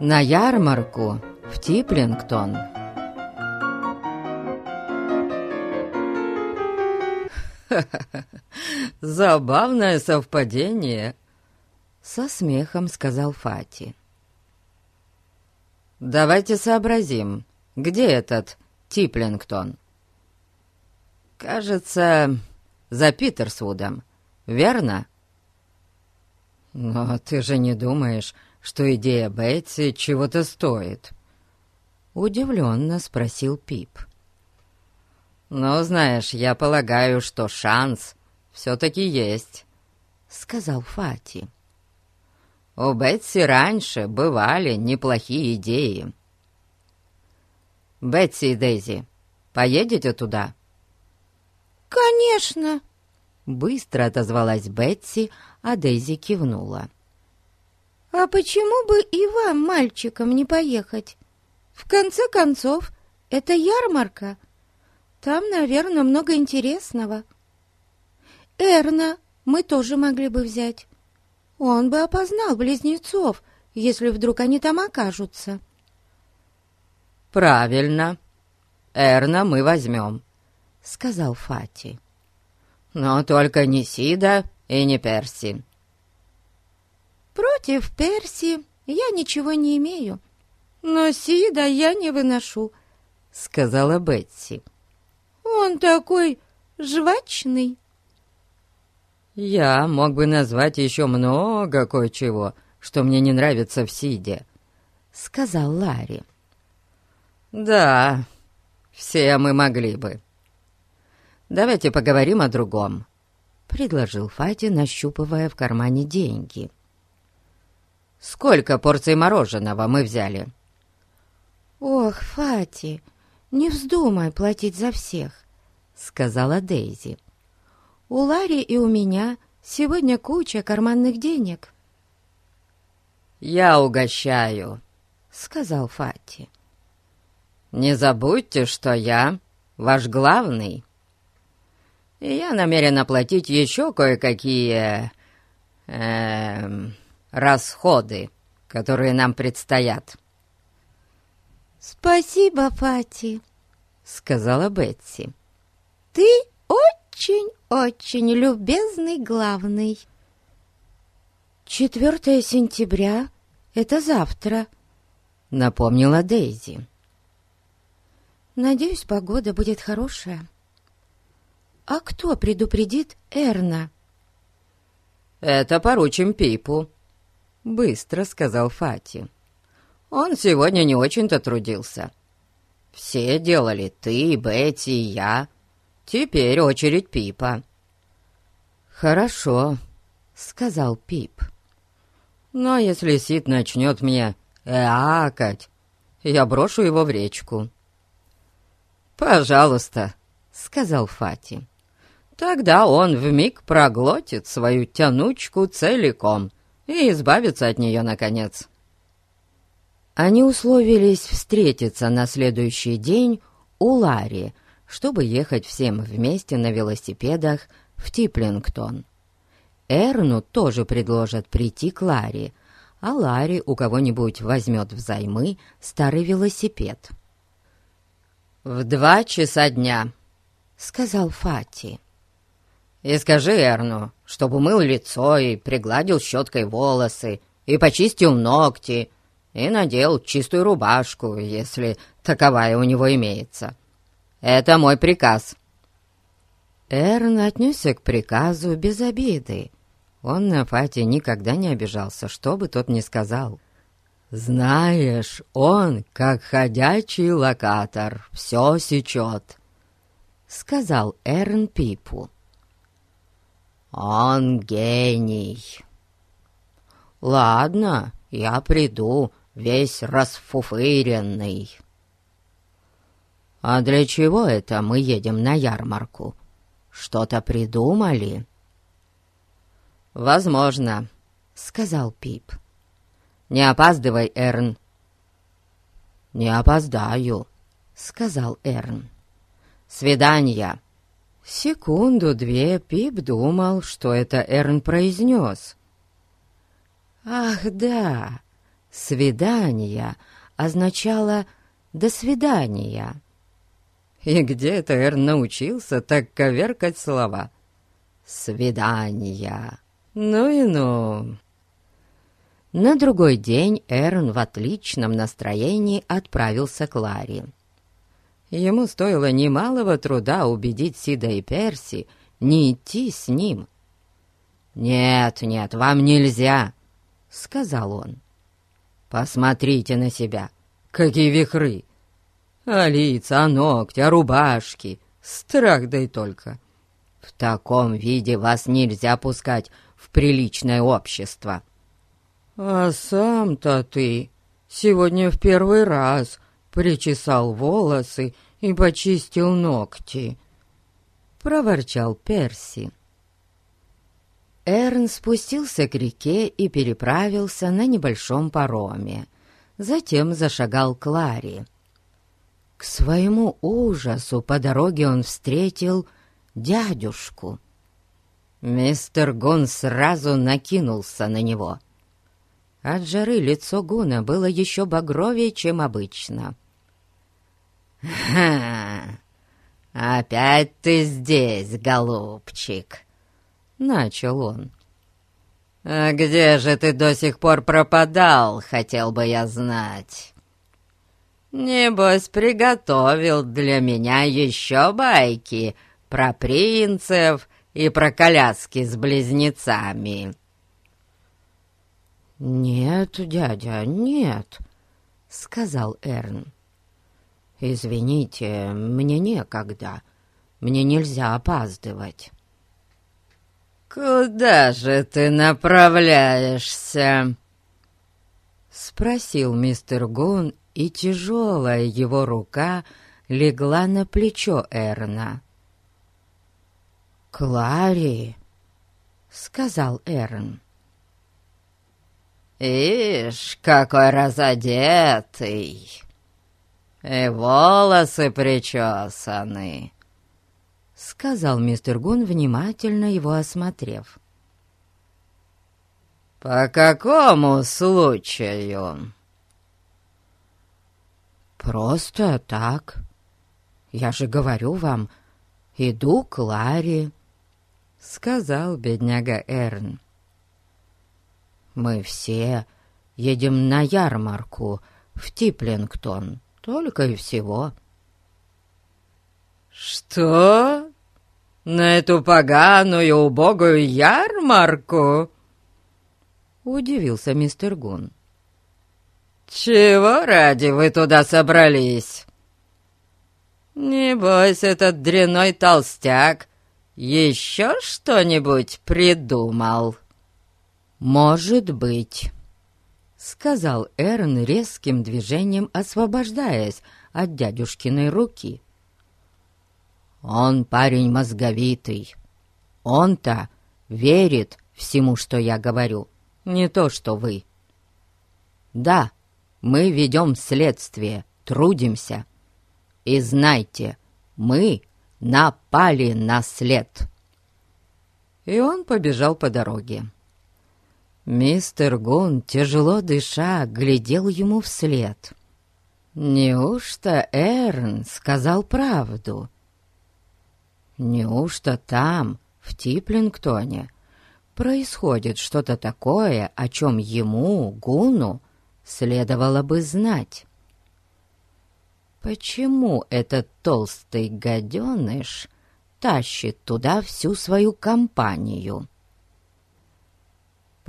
на ярмарку в Типлингтон. Забавное совпадение, со смехом сказал Фати. Давайте сообразим, где этот Типлингтон? Кажется, за Питерсвудом, верно? Но ты же не думаешь, что идея Бетси чего-то стоит?» Удивленно спросил Пип. «Ну, знаешь, я полагаю, что шанс все-таки есть», — сказал Фати. «У Бетси раньше бывали неплохие идеи». «Бетси и Дейзи, поедете туда?» «Конечно!» Быстро отозвалась Бетси, а Дейзи кивнула. «А почему бы и вам, мальчикам, не поехать? В конце концов, это ярмарка. Там, наверное, много интересного. Эрна мы тоже могли бы взять. Он бы опознал близнецов, если вдруг они там окажутся». «Правильно. Эрна мы возьмем», — сказал Фати. «Но только не Сида и не Перси. Против Перси я ничего не имею, но Сида я не выношу, — сказала Бетси. Он такой жвачный. Я мог бы назвать еще много кое-чего, что мне не нравится в Сиде, — сказал Ларри. Да, все мы могли бы. Давайте поговорим о другом, — предложил Фати, нащупывая в кармане деньги. — Сколько порций мороженого мы взяли?» «Ох, Фати, не вздумай платить за всех», — сказала Дейзи. «У Ларри и у меня сегодня куча карманных денег». «Я угощаю», — сказал Фати. «Не забудьте, что я ваш главный. И я намерен оплатить еще кое-какие... Эм, расходы, которые нам предстоят». «Спасибо, Фати», — сказала Бетси. «Ты очень-очень любезный главный». «Четвертое сентября — это завтра», — напомнила Дейзи. «Надеюсь, погода будет хорошая». «А кто предупредит Эрна?» «Это поручим Пипу», — быстро сказал Фати. «Он сегодня не очень-то трудился. Все делали, ты, Бетти и я. Теперь очередь Пипа». «Хорошо», — сказал Пип. «Но если Сид начнет мне эакать, я брошу его в речку». «Пожалуйста», — сказал Фати. «Тогда он вмиг проглотит свою тянучку целиком» и избавиться от нее, наконец. Они условились встретиться на следующий день у Ларри, чтобы ехать всем вместе на велосипедах в Типлингтон. Эрну тоже предложат прийти к Ларри, а Ларри у кого-нибудь возьмет взаймы старый велосипед. «В два часа дня», — сказал Фати. И скажи Эрну, чтобы мыл лицо и пригладил щеткой волосы, и почистил ногти, и надел чистую рубашку, если таковая у него имеется. Это мой приказ». Эрн отнесся к приказу без обиды. Он на Фате никогда не обижался, что бы тот ни сказал. «Знаешь, он, как ходячий локатор, все сечет», — сказал Эрн Пипу. «Он гений!» «Ладно, я приду, весь расфуфыренный». «А для чего это мы едем на ярмарку? Что-то придумали?» «Возможно», — сказал Пип. «Не опаздывай, Эрн». «Не опоздаю», — сказал Эрн. «Свидания». Секунду-две Пип думал, что это Эрн произнес. «Ах, да, «свидание» означало «до свидания». И где это Эрн научился так коверкать слова? «Свидания». Ну и ну. На другой день Эрн в отличном настроении отправился к Ларе. Ему стоило немалого труда убедить Сида и Перси не идти с ним. «Нет, нет, вам нельзя», — сказал он. «Посмотрите на себя, какие вихры! А лица, а ногти, а рубашки, страх да только. В таком виде вас нельзя пускать в приличное общество». «А сам-то ты сегодня в первый раз причесал волосы и почистил ногти», — проворчал Перси. Эрн спустился к реке и переправился на небольшом пароме. Затем зашагал к Ларе. К своему ужасу по дороге он встретил дядюшку. Мистер Гун сразу накинулся на него. От жары лицо Гуна было еще багровее, чем обычно. «Ха! Опять ты здесь, голубчик!» — начал он. «А где же ты до сих пор пропадал, хотел бы я знать?» «Небось, приготовил для меня еще байки про принцев и про коляски с близнецами». «Нет, дядя, нет», — сказал Эрн. «Извините, мне некогда. Мне нельзя опаздывать». «Куда же ты направляешься?» Спросил мистер Гун, и тяжелая его рука легла на плечо Эрна. «Клари!» — сказал Эрн. «Ишь, какой разодетый! И волосы причесаны!» — сказал мистер Гун, внимательно его осмотрев. «По какому случаю?» «Просто так. Я же говорю вам, иду к Ларе», — сказал бедняга Эрн. Мы все едем на ярмарку в Типлингтон, только и всего». «Что? На эту поганую убогую ярмарку?» Удивился мистер Гун. «Чего ради вы туда собрались?» «Небось, этот дряной толстяк еще что-нибудь придумал?» «Может быть», — сказал Эрн резким движением, освобождаясь от дядюшкиной руки. «Он парень мозговитый. Он-то верит всему, что я говорю, не то что вы. Да, мы ведем следствие, трудимся. И знайте, мы напали на след». И он побежал по дороге. Мистер Гун, тяжело дыша, глядел ему вслед. Неужто Эрн сказал правду? Неужто там, в Типлингтоне, происходит что-то такое, о чем ему, Гуну, следовало бы знать? Почему этот толстый гаденыш тащит туда всю свою компанию?»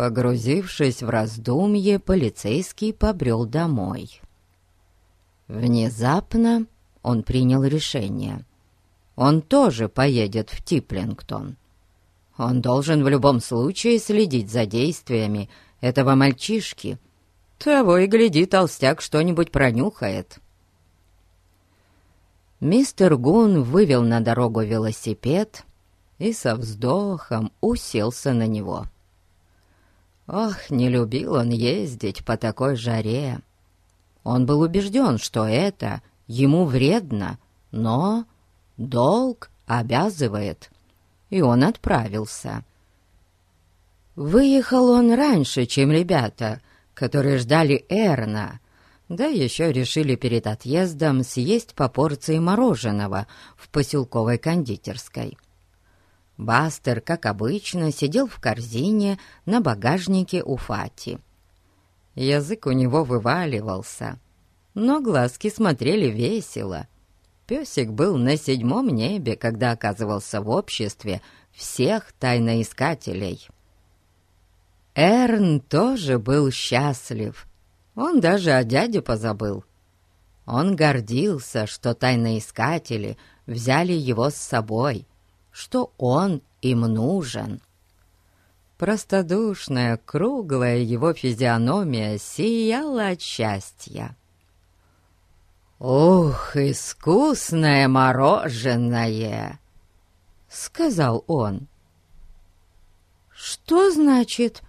Погрузившись в раздумье, полицейский побрел домой. Внезапно он принял решение. Он тоже поедет в Типлингтон. Он должен в любом случае следить за действиями этого мальчишки. Того и гляди, толстяк что-нибудь пронюхает. Мистер Гун вывел на дорогу велосипед и со вздохом уселся на него. Ох, не любил он ездить по такой жаре. Он был убежден, что это ему вредно, но долг обязывает, и он отправился. Выехал он раньше, чем ребята, которые ждали Эрна, да еще решили перед отъездом съесть по порции мороженого в поселковой кондитерской. Бастер, как обычно, сидел в корзине на багажнике у Фати. Язык у него вываливался, но глазки смотрели весело. Песик был на седьмом небе, когда оказывался в обществе всех тайноискателей. Эрн тоже был счастлив. Он даже о дяде позабыл. Он гордился, что тайноискатели взяли его с собой, что он им нужен. Простодушная, круглая его физиономия сияла от счастья. «Ух, искусное мороженое!» — сказал он. «Что значит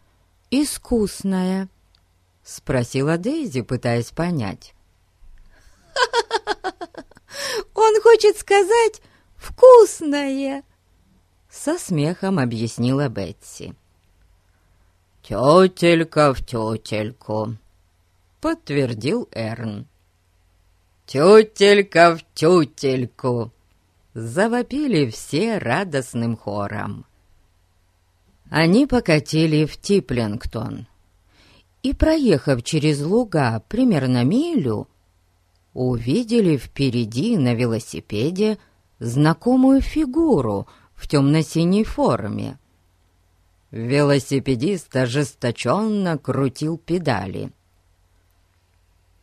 «искусное»?» — спросила Дейзи, пытаясь понять. «Он хочет сказать «вкусное», — со смехом объяснила Бетси. «Тетелька в тетельку», — подтвердил Эрн. «Тютелька в тютельку!» — завопили все радостным хором. Они покатили в Типлингтон и, проехав через луга примерно милю, увидели впереди на велосипеде знакомую фигуру в темно-синей форме. Велосипедист ожесточенно крутил педали.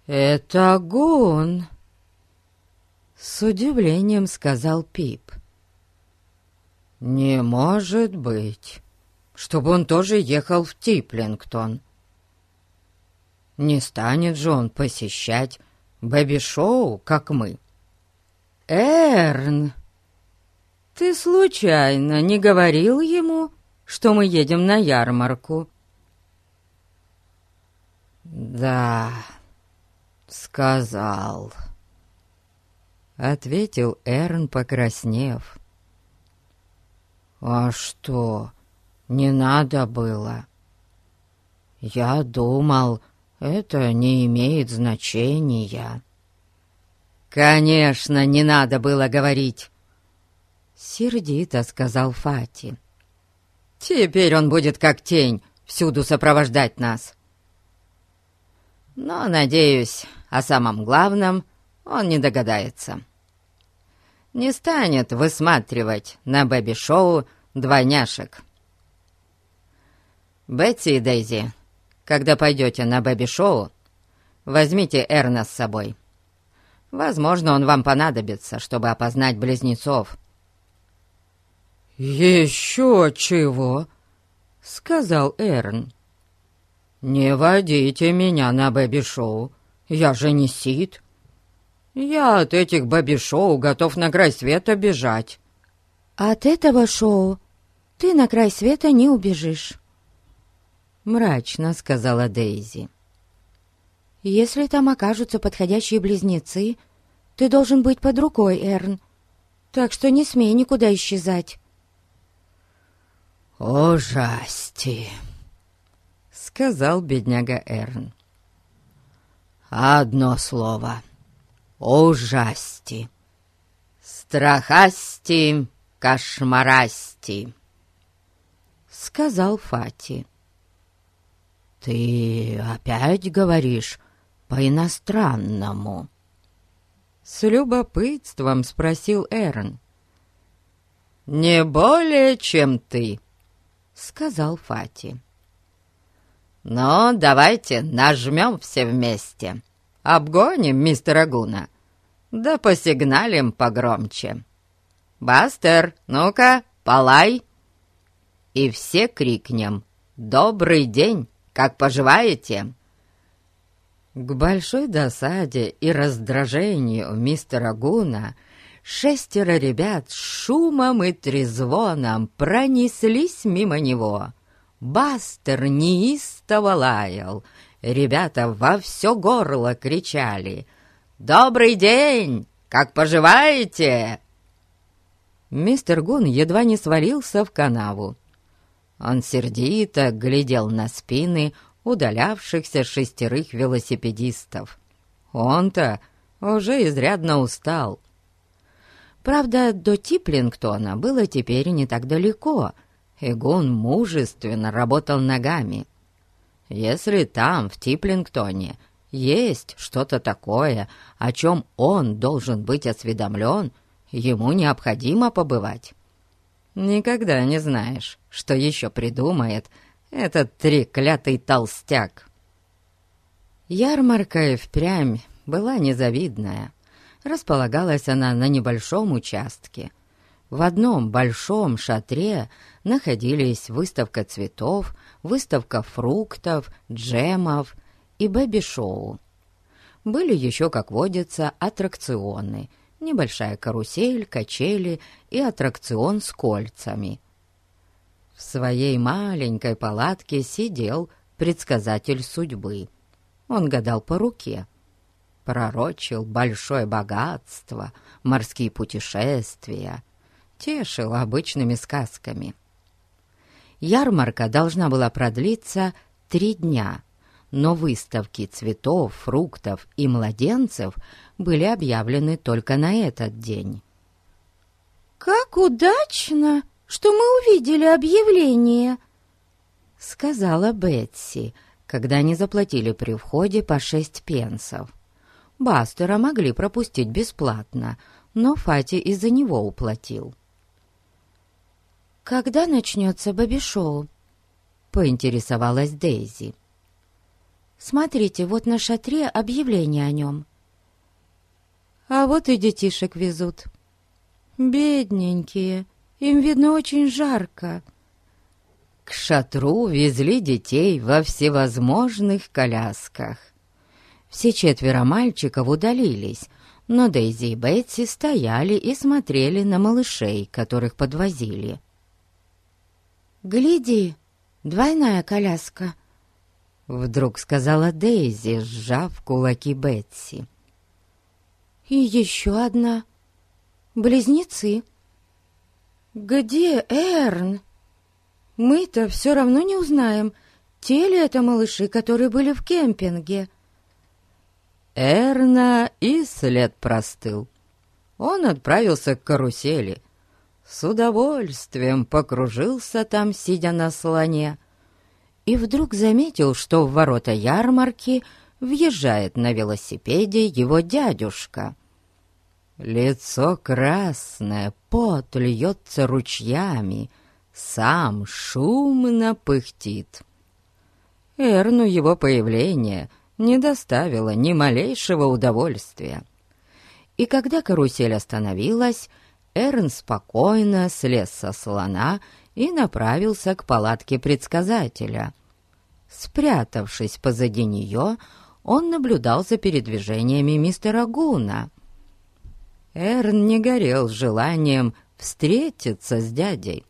«Это Гун!» С удивлением сказал Пип. «Не может быть, чтобы он тоже ехал в Типлингтон. Не станет же он посещать бэби-шоу, как мы». «Эрн, ты случайно не говорил ему, что мы едем на ярмарку?» «Да, сказал», — ответил Эрн, покраснев. «А что, не надо было? Я думал, это не имеет значения». «Конечно, не надо было говорить!» Сердито сказал Фати. «Теперь он будет как тень всюду сопровождать нас. Но, надеюсь, о самом главном он не догадается. Не станет высматривать на бэби-шоу двойняшек. Бетси и Дейзи, когда пойдете на бэби-шоу, возьмите Эрна с собой. Возможно, он вам понадобится, чтобы опознать близнецов». «Еще чего?» — сказал Эрн. «Не водите меня на бэби-шоу, я же не Сид. Я от этих бэби-шоу готов на край света бежать». «От этого шоу ты на край света не убежишь», — мрачно сказала Дейзи. Если там окажутся подходящие близнецы, ты должен быть под рукой, Эрн. Так что не смей никуда исчезать. «Ужасти!» — сказал бедняга Эрн. «Одно слово. Ужасти. Страхасти, кошмарасти!» — сказал Фати. «Ты опять говоришь по-иностранному?» С любопытством спросил Эрн. «Не более, чем ты», — сказал Фати. «Ну, давайте нажмем все вместе. Обгоним мистера Гуна. Да посигналим погромче. Бастер, ну-ка, полай!» И все крикнем «Добрый день! Как поживаете?» К большой досаде и раздражению мистера Гуна шестеро ребят с шумом и трезвоном пронеслись мимо него. Бастер неистово лаял, ребята во все горло кричали «Добрый день! Как поживаете?» Мистер Гун едва не свалился в канаву. Он сердито глядел на спины удалявшихся шестерых велосипедистов. Он-то уже изрядно устал. Правда, до Типлингтона было теперь не так далеко, и Гун мужественно работал ногами. Если там, в Типлингтоне, есть что-то такое, о чем он должен быть осведомлен, ему необходимо побывать. Никогда не знаешь, что еще придумает этот треклятый толстяк. Ярмарка и впрямь была незавидная. Располагалась она на небольшом участке. В одном большом шатре находились выставка цветов, выставка фруктов, джемов и бэби-шоу. Были еще, как водится, аттракционы, небольшая карусель, качели и аттракцион с кольцами. В своей маленькой палатке сидел предсказатель судьбы. Он гадал по руке. Пророчил большое богатство, морские путешествия, тешил обычными сказками. Ярмарка должна была продлиться три дня, но выставки цветов, фруктов и младенцев были объявлены только на этот день. «Как удачно, что мы увидели объявление!» — сказала Бетси, когда они заплатили при входе по шесть пенсов. Бастера могли пропустить бесплатно, но Фати из-за него уплатил. «Когда начнется бэби-шоу?» — поинтересовалась Дейзи. «Смотрите, вот на шатре объявление о нем». «А вот и детишек везут. Бедненькие, им, видно, очень жарко». К шатру везли детей во всевозможных колясках. Все четверо мальчиков удалились, но Дейзи и Бетси стояли и смотрели на малышей, которых подвозили. «Гляди, двойная коляска!» Вдруг сказала Дейзи, сжав кулаки Бетси. «И еще одна. Близнецы. Где Эрн? Мы-то все равно не узнаем, те ли это малыши, которые были в кемпинге». Эрна и след простыл. Он отправился к карусели. С удовольствием покружился там, сидя на слоне, и вдруг заметил, что в ворота ярмарки въезжает на велосипеде его дядюшка. Лицо красное, пот льется ручьями, сам шумно пыхтит. Эрну его появление не доставило ни малейшего удовольствия. И когда карусель остановилась, Эрн спокойно слез со слона и направился к палатке предсказателя. Спрятавшись позади нее, он наблюдал за передвижениями мистера Гуна. Эрн не горел желанием встретиться с дядей.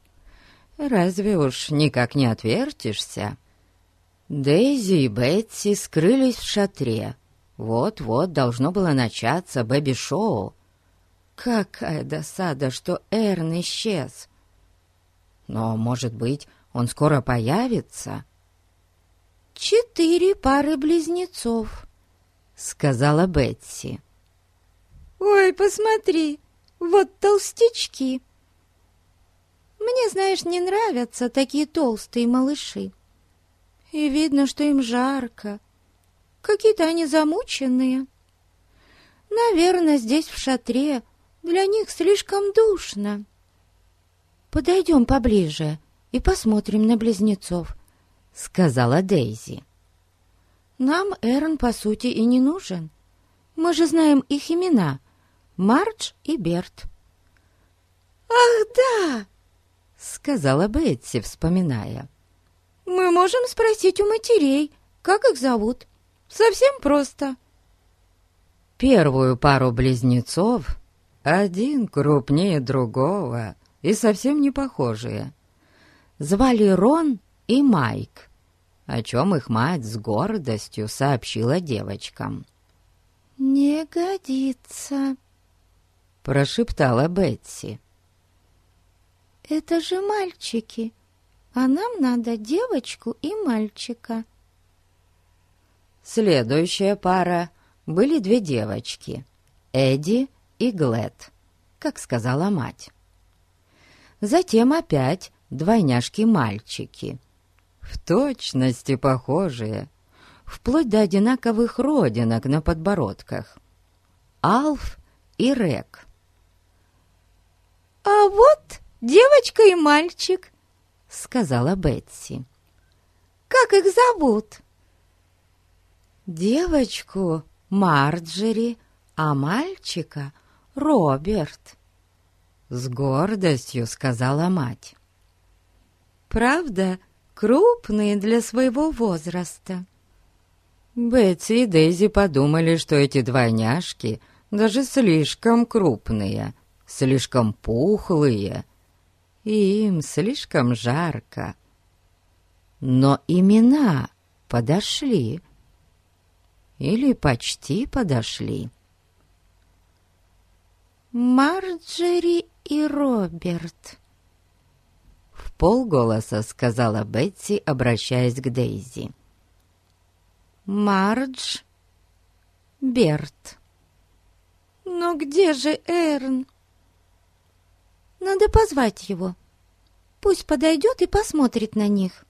Разве уж никак не отвертишься? Дейзи и Бетси скрылись в шатре. Вот-вот должно было начаться бэби-шоу. Какая досада, что Эрн исчез. Но, может быть, он скоро появится? «Четыре пары близнецов», — сказала Бетси. «Ой, посмотри, вот толстячки. Мне, знаешь, не нравятся такие толстые малыши и видно, что им жарко. Какие-то они замученные. Наверное, здесь, в шатре, для них слишком душно. «Подойдем поближе и посмотрим на близнецов», — сказала Дейзи. «Нам Эрн, по сути, и не нужен. Мы же знаем их имена — Мардж и Берт». «Ах, да!» — сказала Бетси, вспоминая. Мы можем спросить у матерей, как их зовут. Совсем просто. Первую пару близнецов, один крупнее другого и совсем не похожие, звали Рон и Майк, о чем их мать с гордостью сообщила девочкам. «Не годится», — прошептала Бетси. «Это же мальчики», а нам надо девочку и мальчика». Следующая пара были две девочки, Эдди и Глэд, как сказала мать. Затем опять двойняшки-мальчики, в точности похожие, вплоть до одинаковых родинок на подбородках. Алф и Рек. «А вот девочка и мальчик», — сказала Бетси. «Как их зовут?» «Девочку Марджери, а мальчика Роберт», — с гордостью сказала мать. «Правда, крупные для своего возраста». Бетси и Дейзи подумали, что эти двойняшки даже слишком крупные, слишком пухлые, и им слишком жарко. Но имена подошли. Или почти подошли. «Марджери и Роберт», — в полголоса сказала Бетси, обращаясь к Дейзи. «Мардж, Берт». «Но где же Эрн?» «Надо позвать его. Пусть подойдет и посмотрит на них».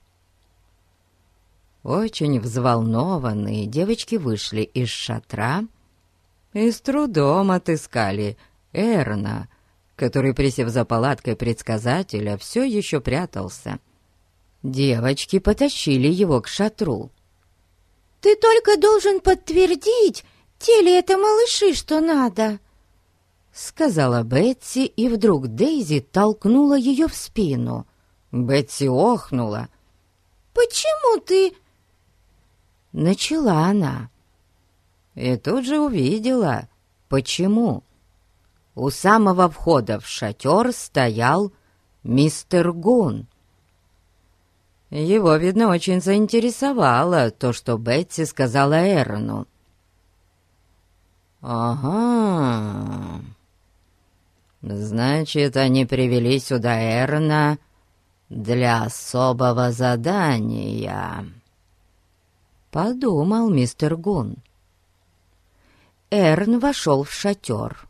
Очень взволнованные девочки вышли из шатра и с трудом отыскали Эрна, который, присев за палаткой предсказателя, все еще прятался. Девочки потащили его к шатру. «Ты только должен подтвердить, те ли это малыши, что надо?» Сказала Бетси, и вдруг Дейзи толкнула ее в спину. Бетси охнула. «Почему ты...» Начала она. И тут же увидела, почему. У самого входа в шатер стоял мистер Гун. Его, видно, очень заинтересовало то, что Бетси сказала Эрну. «Ага, значит, они привели сюда Эрна для особого задания». Подумал мистер Гун. Эрн вошел в шатер.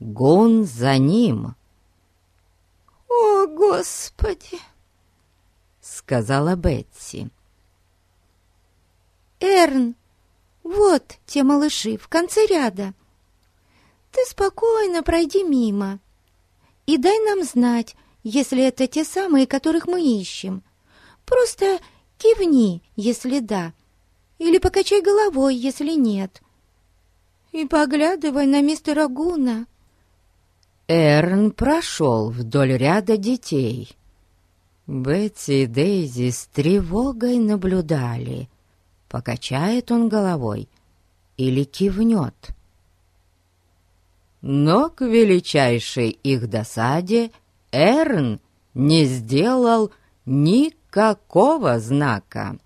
Гун за ним. «О, Господи!» — сказала Бетси. «Эрн, вот те малыши в конце ряда. Ты спокойно пройди мимо и дай нам знать, если это те самые, которых мы ищем. Просто Кивни, если да, или покачай головой, если нет. И поглядывай на мистера Гуна. Эрн прошел вдоль ряда детей. Бетси и Дейзи с тревогой наблюдали, покачает он головой или кивнет. Но к величайшей их досаде Эрн не сделал никакого какого знака?»